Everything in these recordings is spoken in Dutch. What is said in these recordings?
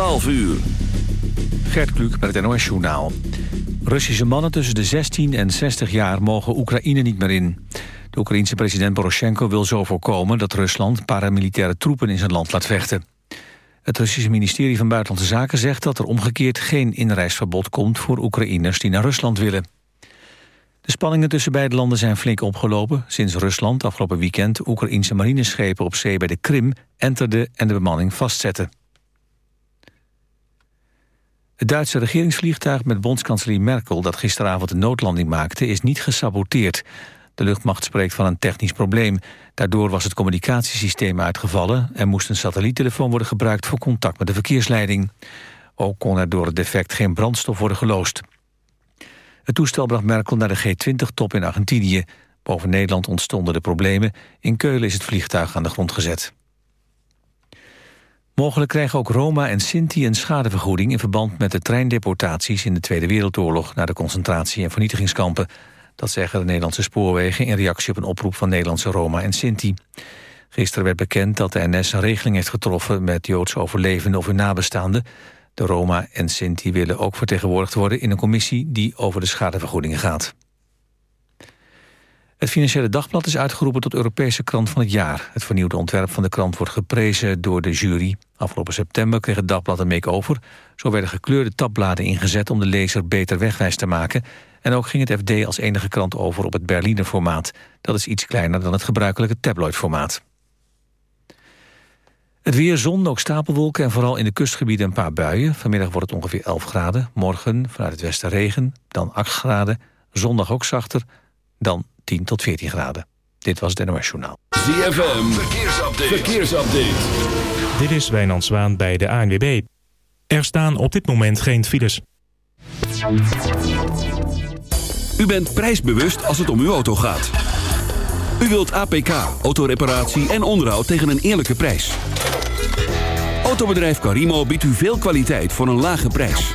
12 uur. Gert Kluk met het NOS Journaal. Russische mannen tussen de 16 en 60 jaar mogen Oekraïne niet meer in. De Oekraïense president Poroshenko wil zo voorkomen... dat Rusland paramilitaire troepen in zijn land laat vechten. Het Russische ministerie van Buitenlandse Zaken zegt dat er omgekeerd... geen inreisverbod komt voor Oekraïners die naar Rusland willen. De spanningen tussen beide landen zijn flink opgelopen... sinds Rusland afgelopen weekend Oekraïense marineschepen op zee bij de Krim... enterde en de bemanning vastzette. Het Duitse regeringsvliegtuig met bondskanselier Merkel... dat gisteravond de noodlanding maakte, is niet gesaboteerd. De luchtmacht spreekt van een technisch probleem. Daardoor was het communicatiesysteem uitgevallen... en moest een satelliettelefoon worden gebruikt voor contact met de verkeersleiding. Ook kon er door het defect geen brandstof worden geloosd. Het toestel bracht Merkel naar de G20-top in Argentinië. Boven Nederland ontstonden de problemen. In Keulen is het vliegtuig aan de grond gezet. Mogelijk krijgen ook Roma en Sinti een schadevergoeding... in verband met de treindeportaties in de Tweede Wereldoorlog... naar de concentratie- en vernietigingskampen. Dat zeggen de Nederlandse spoorwegen... in reactie op een oproep van Nederlandse Roma en Sinti. Gisteren werd bekend dat de NS een regeling heeft getroffen... met Joodse overlevenden of hun nabestaanden. De Roma en Sinti willen ook vertegenwoordigd worden... in een commissie die over de schadevergoedingen gaat. Het Financiële Dagblad is uitgeroepen tot Europese krant van het jaar. Het vernieuwde ontwerp van de krant wordt geprezen door de jury. Afgelopen september kreeg het Dagblad een make-over. Zo werden gekleurde tabbladen ingezet om de lezer beter wegwijs te maken. En ook ging het FD als enige krant over op het Berliner formaat. Dat is iets kleiner dan het gebruikelijke tabloid-formaat. Het weer, zon, ook stapelwolken en vooral in de kustgebieden een paar buien. Vanmiddag wordt het ongeveer 11 graden. Morgen vanuit het westen regen, dan 8 graden. Zondag ook zachter, dan 10 tot 14 graden. Dit was het NOS Journaal. ZFM, verkeersupdate. verkeersupdate. Dit is Wijnand Zwaan bij de ANWB. Er staan op dit moment geen files. U bent prijsbewust als het om uw auto gaat. U wilt APK, autoreparatie en onderhoud tegen een eerlijke prijs. Autobedrijf Carimo biedt u veel kwaliteit voor een lage prijs.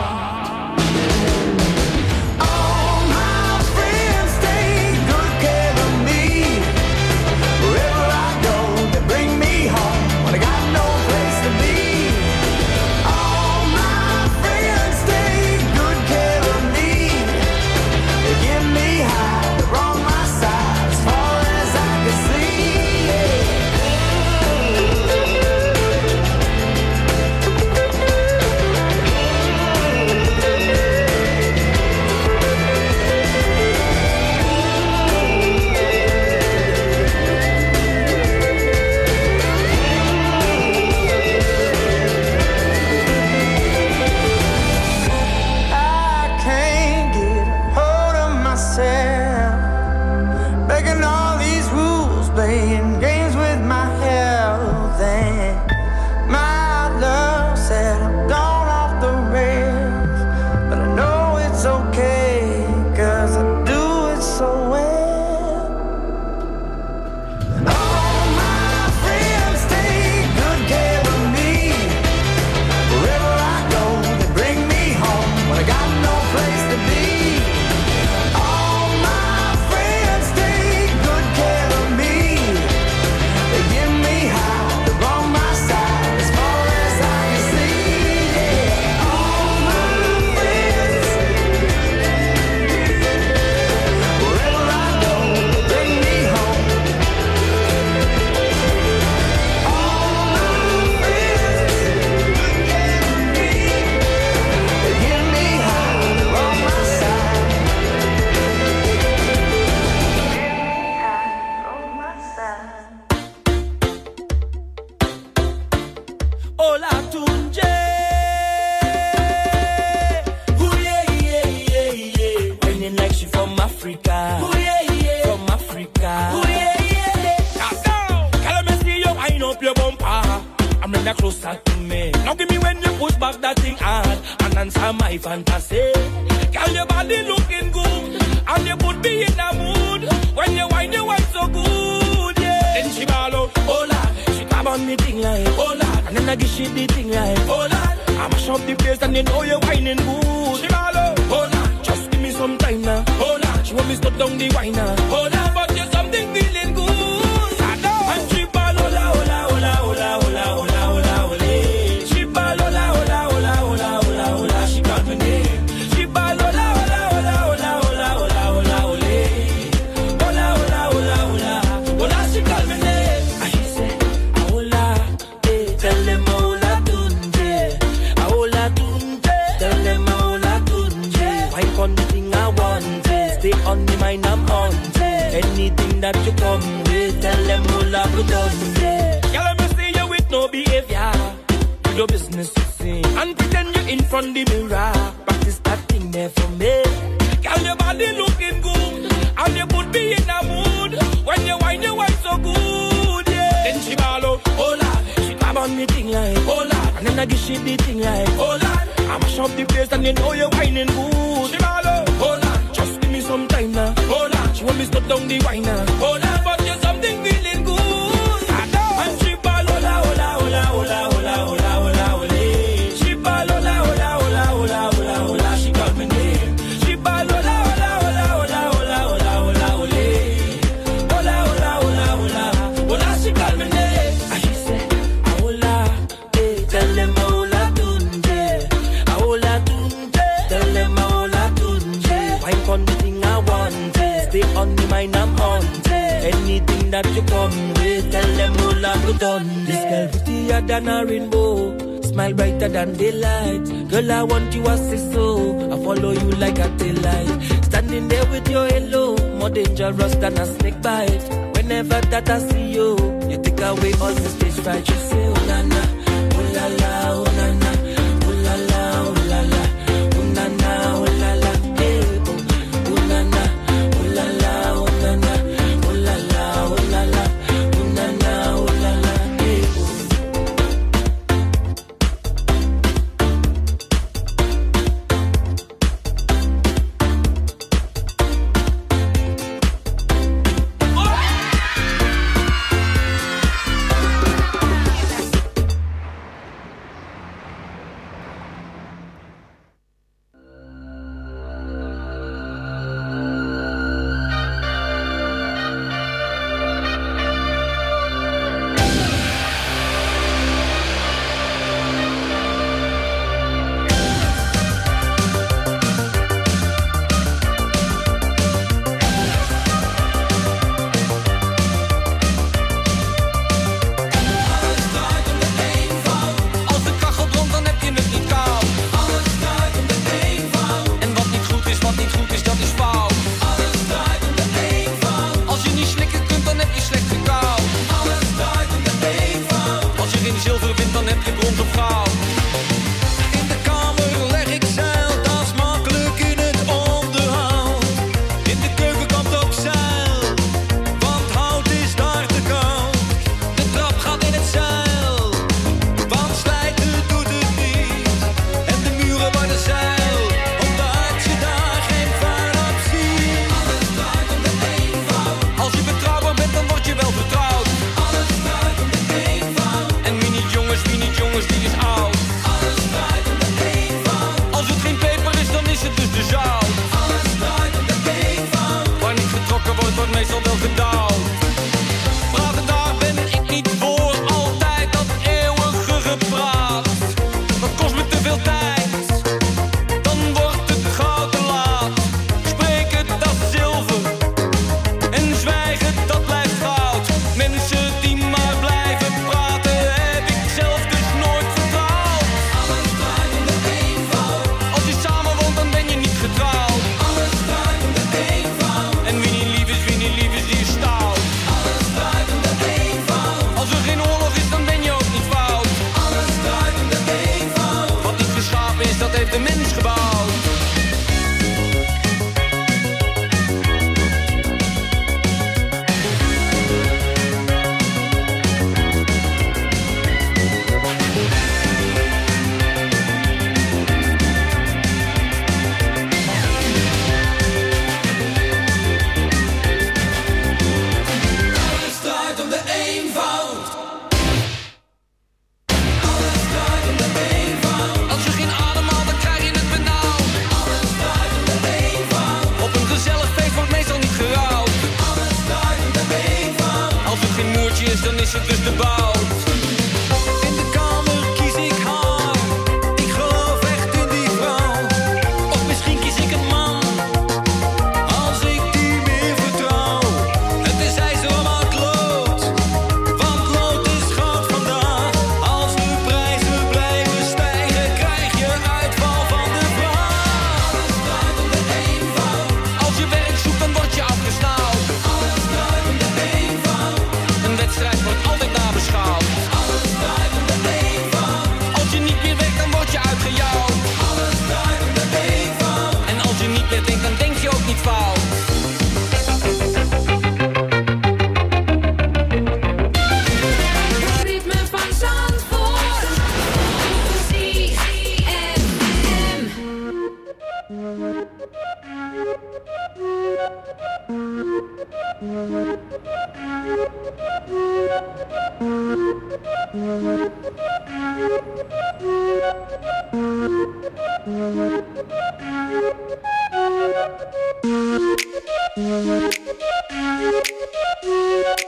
business to see. And pretend you're in front the mirror. Practice that thing there for me. Girl, your body looking good. And you could be in a mood. When you whine, you whine so good. Yeah. Then she ball out. Oh, Lord. She grab on me thing like. Oh, Lord. And then I give she the thing like. Oh, Lord. I mash up the place and you know you're whining good. She ball out. Oh, Lord. Just give me some time now. Oh, Lord. She want me to down the wine now. Oh, Lord. But you that you come with. Tell them no love you done. This girl prettier than a rainbow, smile brighter than daylight. Girl, I want you as a soul. I follow you like a daylight. Standing there with your halo, more dangerous than a snake bite. Whenever that I see you, you take away all the stage fright. You say.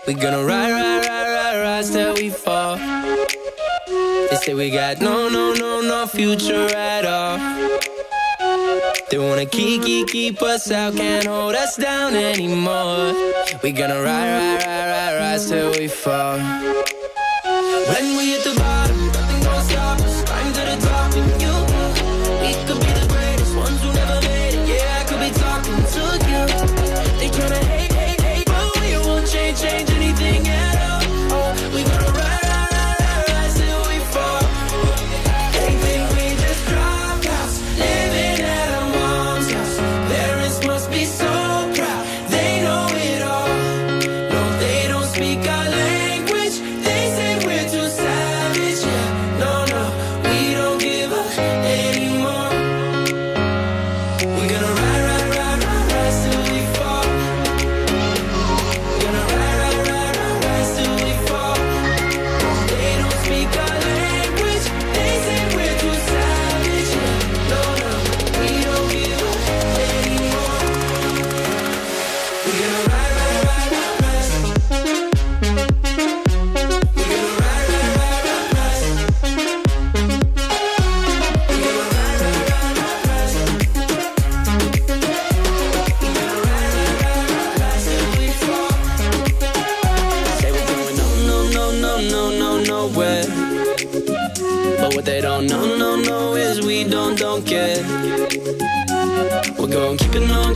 We gonna ride, ride, ride, ride, rise till we fall. They say we got no, no, no, no future at all. They wanna keep, keep, keep us out, can't hold us down anymore. We gonna ride, ride, ride, ride, rise till we fall. When we hit the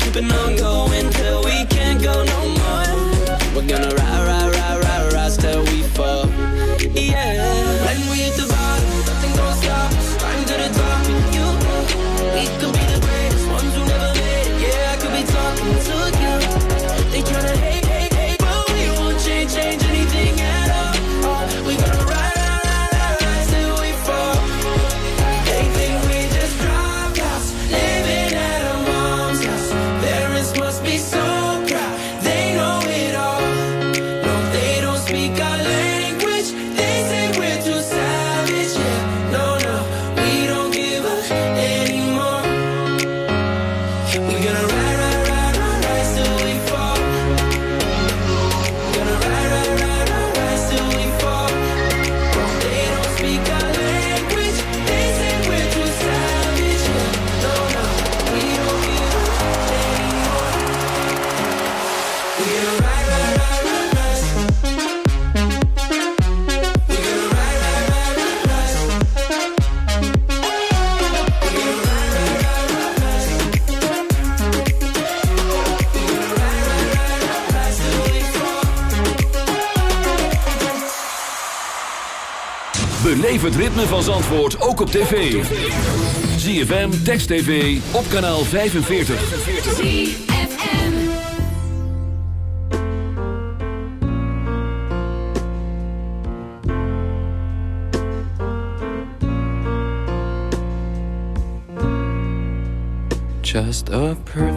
keep it on going. van Zandvoort ook op tv. ZFM, Text TV, op kanaal 45. ZFM Just a perfect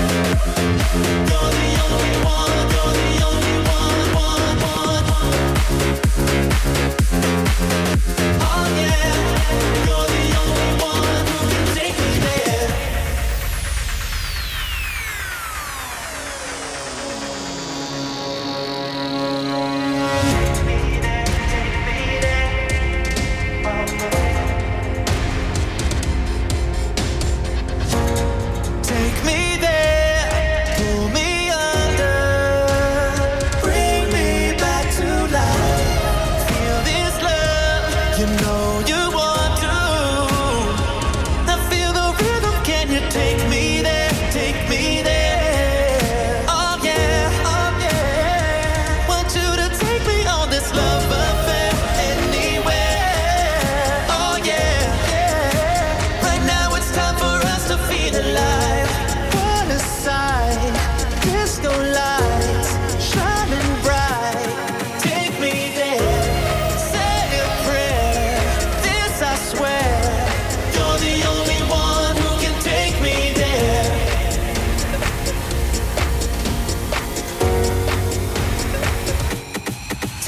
You're the only one,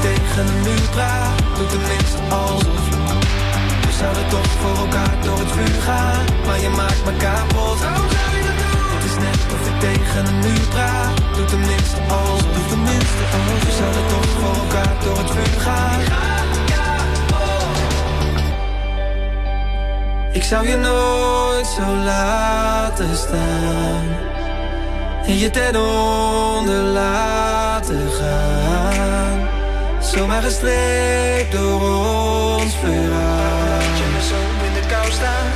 tegen een muur praat Doe tenminste alsof We zouden toch voor elkaar door het vuur gaan Maar je maakt me kapot. Het is net of ik tegen een muur praat Doe tenminste alsof Doe tenminste alsof We zouden toch voor elkaar door het vuur gaan. Ik zou je nooit zo laten staan En je ten onder laten gaan. Zomaar gestreept door ons verhaal. Je me zo in de kou staan.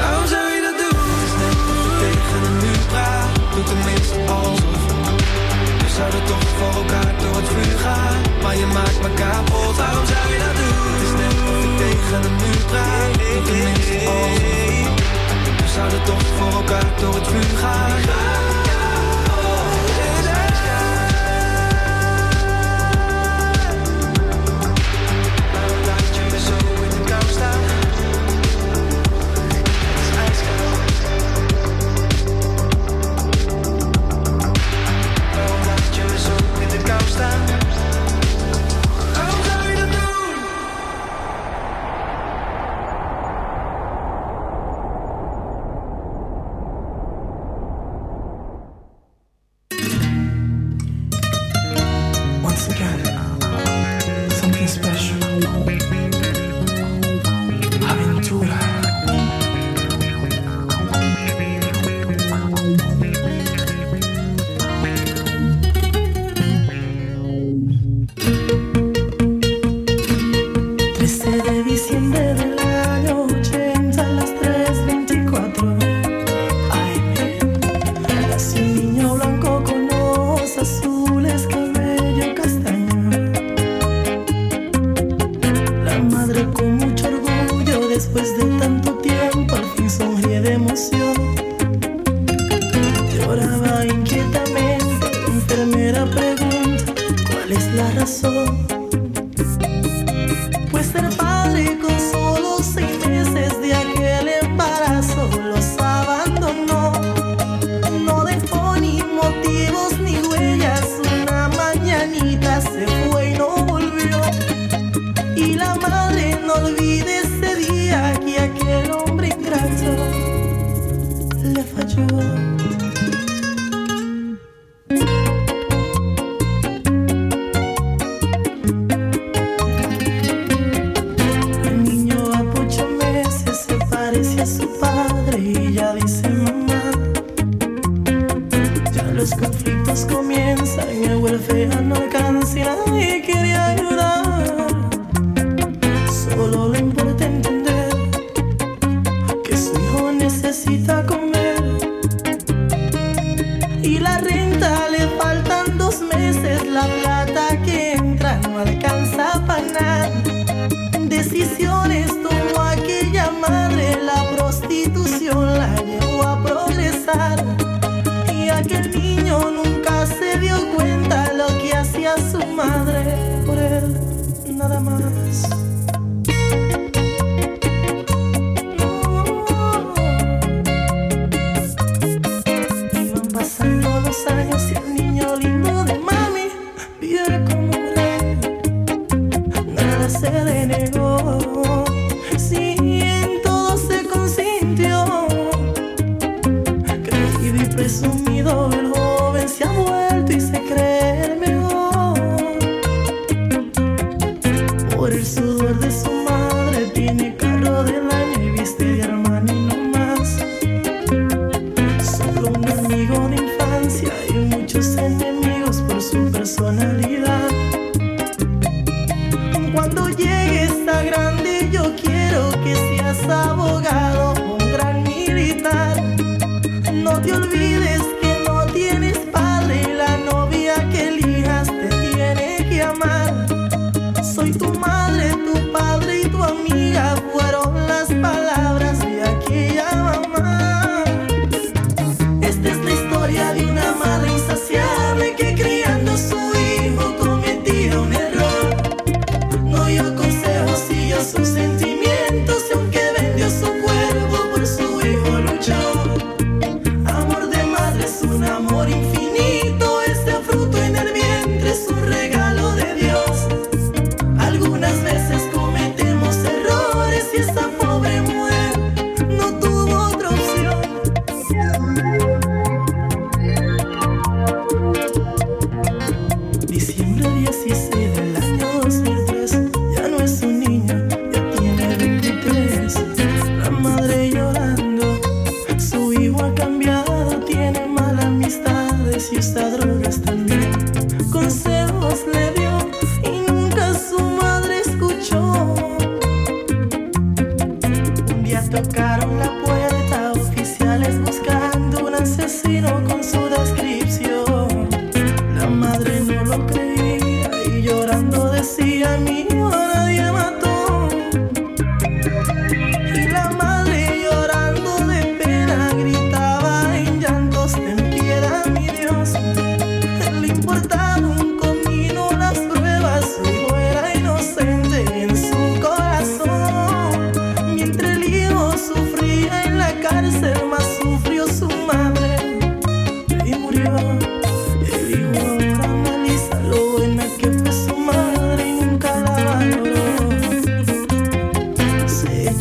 Waarom zou je dat doen? Het is net of tegen een muur praat. Doe tenminste alsof. We zouden toch voor elkaar door het vuur gaan. Maar je maakt me kapot. Waarom zou je dat doen? Het is net of tegen een muur praat. Doe tenminste alsof. We zouden toch voor elkaar door het vuur gaan.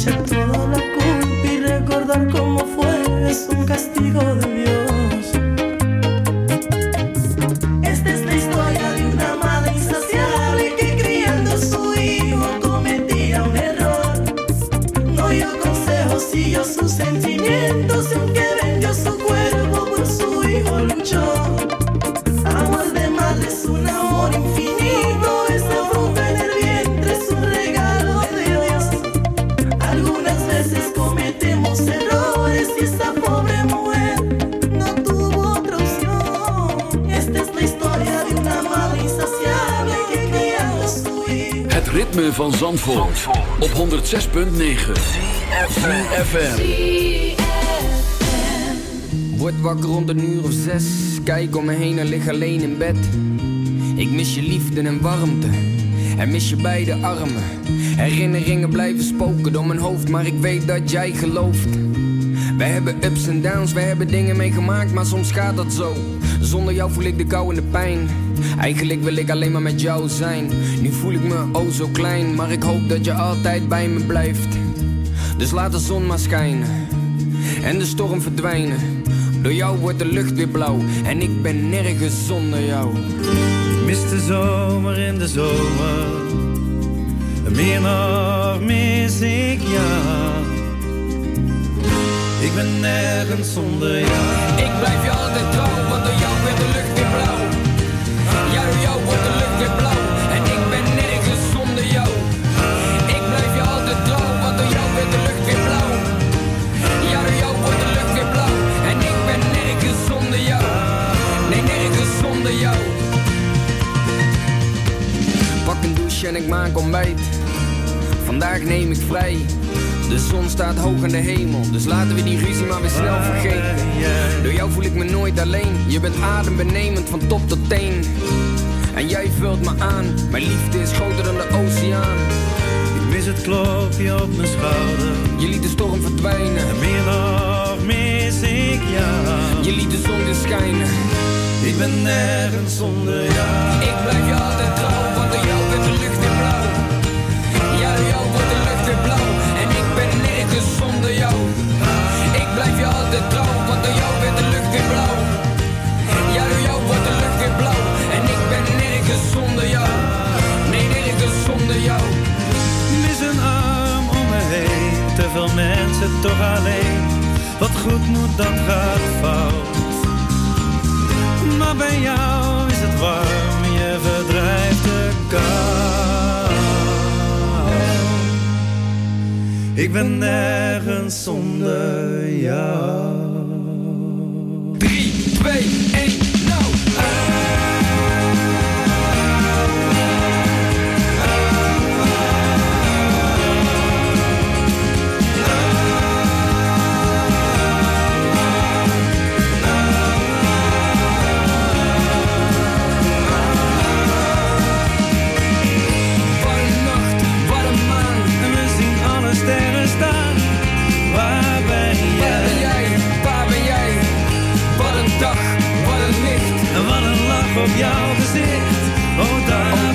Ser toda la culpa y recordar cómo fue es un castigo de vida. Op 106.9 FM. Word wakker rond een uur of zes. Kijk om me heen en lig alleen in bed. Ik mis je liefde en warmte. En mis je beide armen. Herinneringen blijven spoken door mijn hoofd, maar ik weet dat jij gelooft. We hebben ups en downs, we hebben dingen meegemaakt, maar soms gaat dat zo. Zonder jou voel ik de kou en de pijn. Eigenlijk wil ik alleen maar met jou zijn. Nu voel ik me oh zo klein, maar ik hoop dat je altijd bij me blijft. Dus laat de zon maar schijnen en de storm verdwijnen. Door jou wordt de lucht weer blauw en ik ben nergens zonder jou. Mis de zomer in de zomer. Meer nog mis ik jou. Ik ben nergens zonder jou. Ik blijf je altijd trouw, want door jou werd de lucht weer blauw. Wordt de lucht weer blauw en ik ben nergens zonder jou. Ik blijf je altijd trouw, want door jou werd de lucht weer blauw. Ja, door jou wordt de lucht weer blauw en ik ben nergens zonder jou. Nee, nergens zonder jou. Pak een douche en ik maak ontbijt. Vandaag neem ik vrij. De zon staat hoog in de hemel, dus laten we die ruzie maar weer snel vergeten. Door jou voel ik me nooit alleen. Je bent adembenemend van top tot teen. En jij vult me aan. Mijn liefde is groter dan de oceaan. Ik mis het klopje op mijn schouder. Je liet de storm verdwijnen. En meer nog mis ik jou. Je liet de zon weer schijnen. Ik ben nergens zonder jou. Ik blijf je altijd trouw, want door jou werd de lucht weer blauw. Ja, door jou wordt de lucht weer blauw. En ik ben nergens zonder jou. Ik blijf je altijd trouw, want door jou werd de lucht weer blauw. Nergens zonder jou. Nee, nergens zonder jou. Mis een arm om me heen. Te veel mensen toch alleen. Wat goed moet, dat gaat fout. Maar bij jou is het warm, je verdrijft de kou. Ik ben nergens zonder jou. op jouw gezicht. Oh, daar.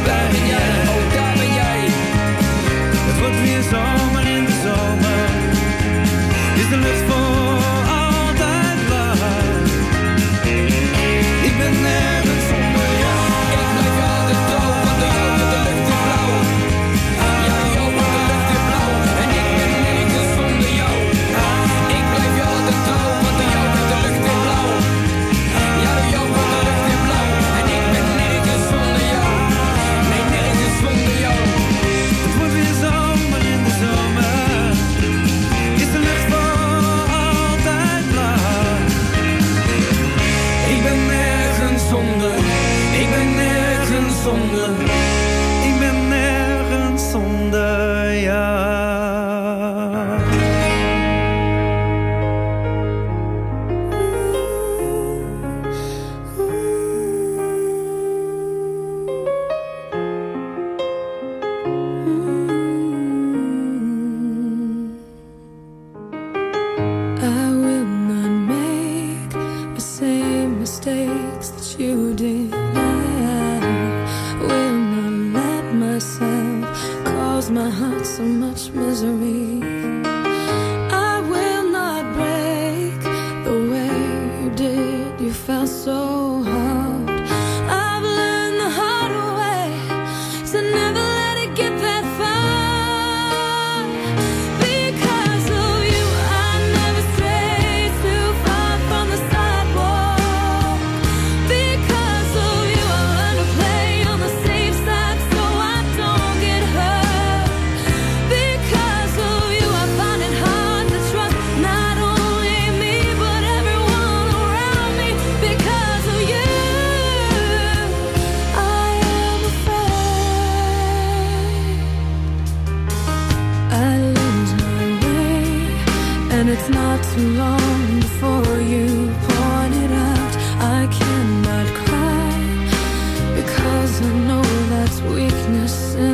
weakness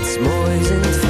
iets moois in het